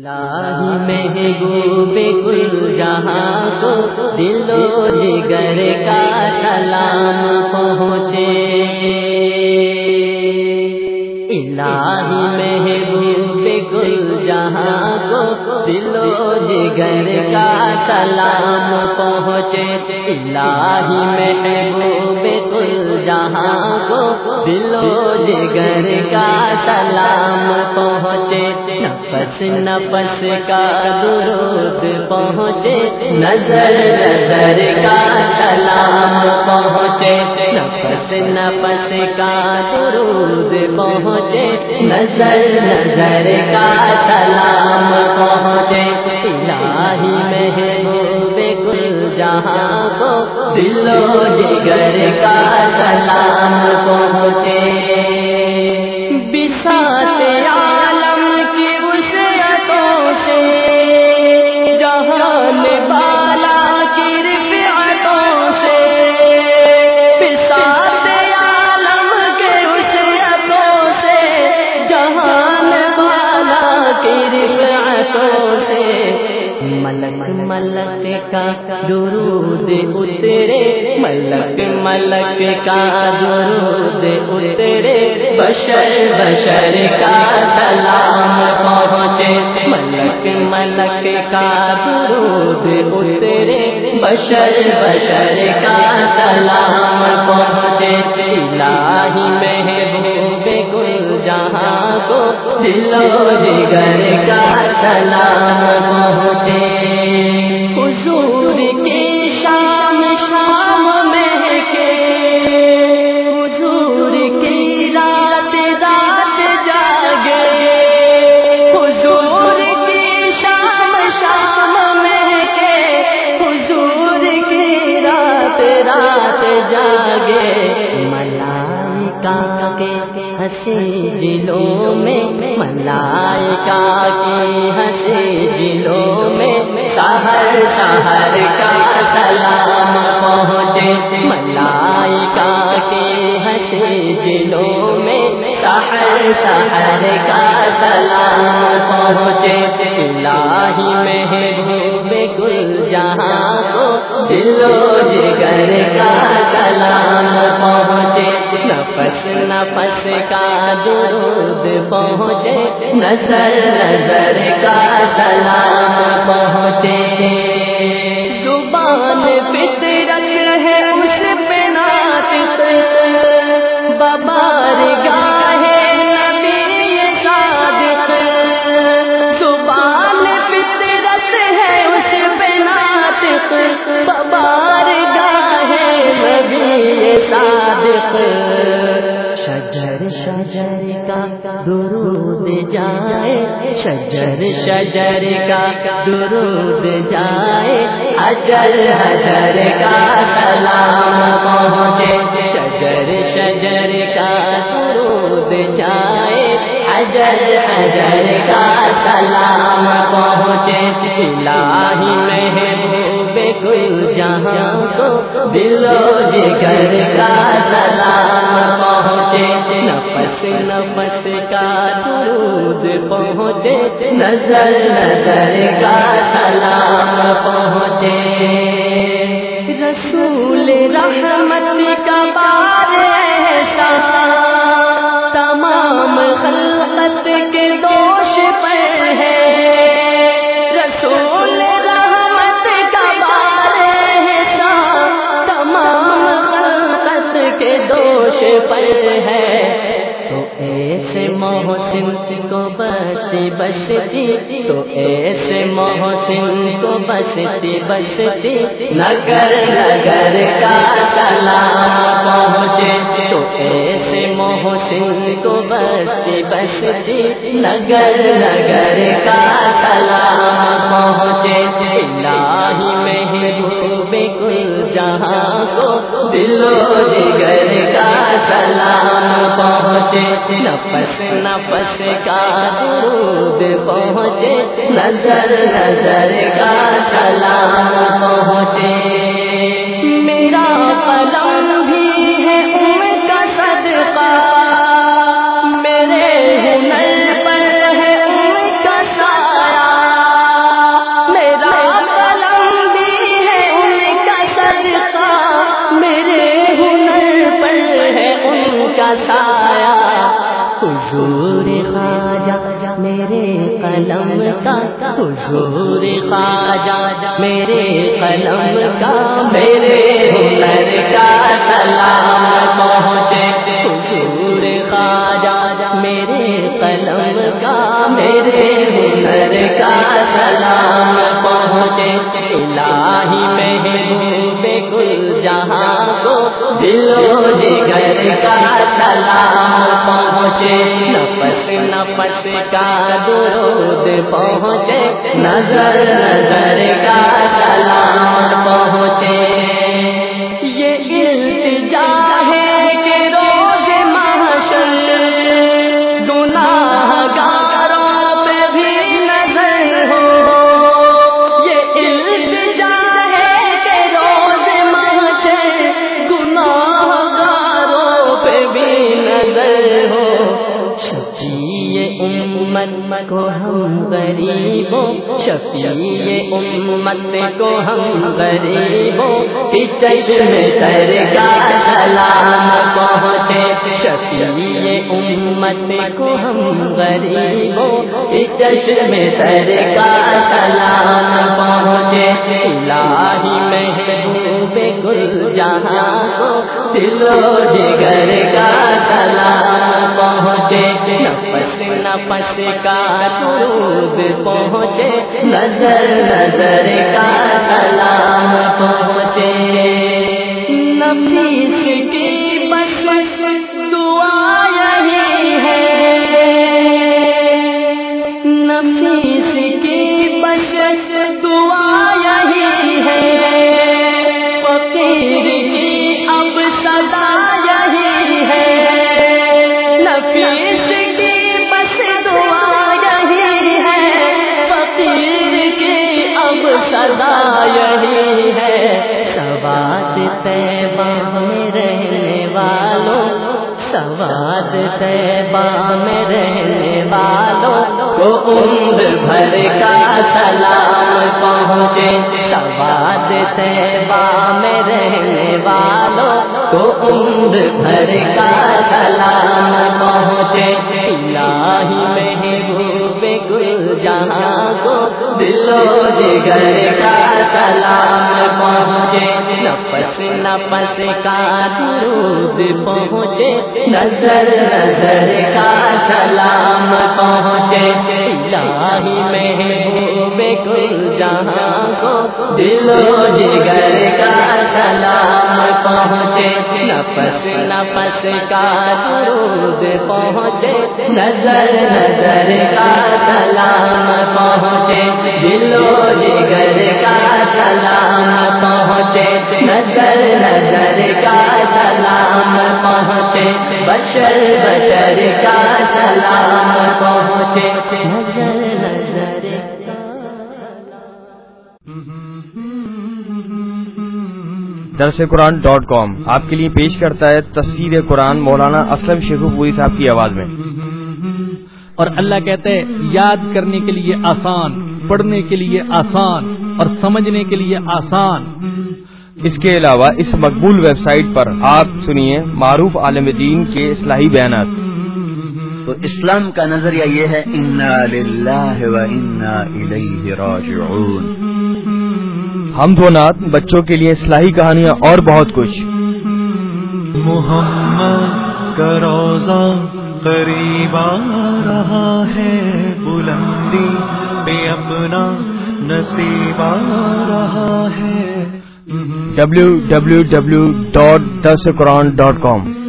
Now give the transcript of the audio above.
محبوب کل جہاں کو دل و جگر کا سلام پہنچے الہی محبوب کل جہاں کو دل و جگر کا سلام پہنچے الہی محبوب کل جہاں کو دل و جگر کا سلام پہنچے نفس نفس کا درود پہنچے، نظر نظر کا سلام پہنچے نفس نفس کا درود پہنچے، نظر نظر کا سلام پہنچے، الہی محبوب کل جہاں کو دل و جگر کا ملک کا درود اترے، ملک ملک کا درود اترے، بشر بشر کا سلام پہنچے، ملک ملک کا درود اترے، بشر بشر کا سلام پہنچے، الہی محبوب گل جہاں کو دل و جگر کا سلام ہنسی دلوں میں ملائکہ کی ہنسی دلوں میں شہر شہر کا سلام پہنچے ملائکہ کے ہنسی دلوں میں شہر شہر کا سلام پہنچے الہی محبوب گل جہاں کو دل جگر کا سلام پہنچے نفس کا درود پہنچے نظر نظر کا سلام پہنچے۔ زبان فطرت ہے، اس پہ ناطق۔ ببار گاہے شجر شجر کا درود جائے، اجل حجر کا سلام پہنچے۔ شجر شجر کا درود جائے، اجل حجر کا سلام پہنچے۔ الہی میں جہاں کو دل جگر کا سلام پہنچے، نفس نفس کا درود پہنچے، نظر نظر کا سلام پہنچے۔ رسول رحمت کا بار پر ہے تو ایسے محسن کو بستی بستی تو ایسے محسن کو بستی بستی نگر نگر کا سلام پہنچے۔ تو ایسے محسن کو بستی بستی نگر نگر کا سلام پہنچے الہی محبوب کل جہاں کو دل و جگر کا سلام پہنچے نفس نفس کا درود پہنچے نظر نظر کا سلام پہنچے میرے قلم کا میرے ہنر کا سلام پہنچے۔ حضور خواجہ، میرے قلم کا میرے ہنر کا سلام پہنچے۔ الہی محبوب جہاں کو دلو جگر کا سلام پہنچے نفس نفس کا درود پہنچے نظر نظر کا سلام پہنچے شفیع امت کو ہم غریبوں، شفیع امت کو ہم غریبوں کی چشم تر کا سلام پہنچے۔ شفیع امت کو ہم غریبوں کی چشم تر کا سلام پہنچے۔ الہی محبوب گل جہاں کو دلو جگر کا سلام نفس نفس کا درود پہنچے نظر نظر کا سلام پہنچے سواد طیبہ میں رہنے والوں کو عمر بھر کا سلام پہنچے۔ سواد طیبہ میں رہنے والوں کو عمر بھر کا سلام کو دلو کا سلام پہنچے نفس نفس کا درود پہنچے نظر نظر کا سلام پہنچے الہی محبوب گل جہاں کو دلو جگر کا سلام پہنچے۔ نفس نفس کا درود پہنچے۔ نظر نظر کا سلام پہنچے۔ بشر بشر کا سلام پہنچے۔ درس قرآن ڈاٹ کام آپ کے لیے پیش کرتا ہے تفسیر قرآن مولانا اسلم شیخ پوری صاحب کی آواز میں۔ اور اللہ کہتے ہیں یاد کرنے کے لیے آسان پڑھنے کے لیے آسان اور سمجھنے کے لیے آسان۔ اس کے علاوہ اس مقبول ویب سائٹ پر آپ سنیے معروف عالم دین کے اصلاحی بیانات۔ تو اسلام کا نظریہ یہ ہے انا للہ و انا الیہ راجعون ہم دو نات بچوں کے لیے اصلاحی کہانیاں اور بہت کچھ۔ محمد کا روزہ قریب آ رہا ہے بلندی پہ اپنا نصیب آ رہا ہے۔ www.thesukuran.com.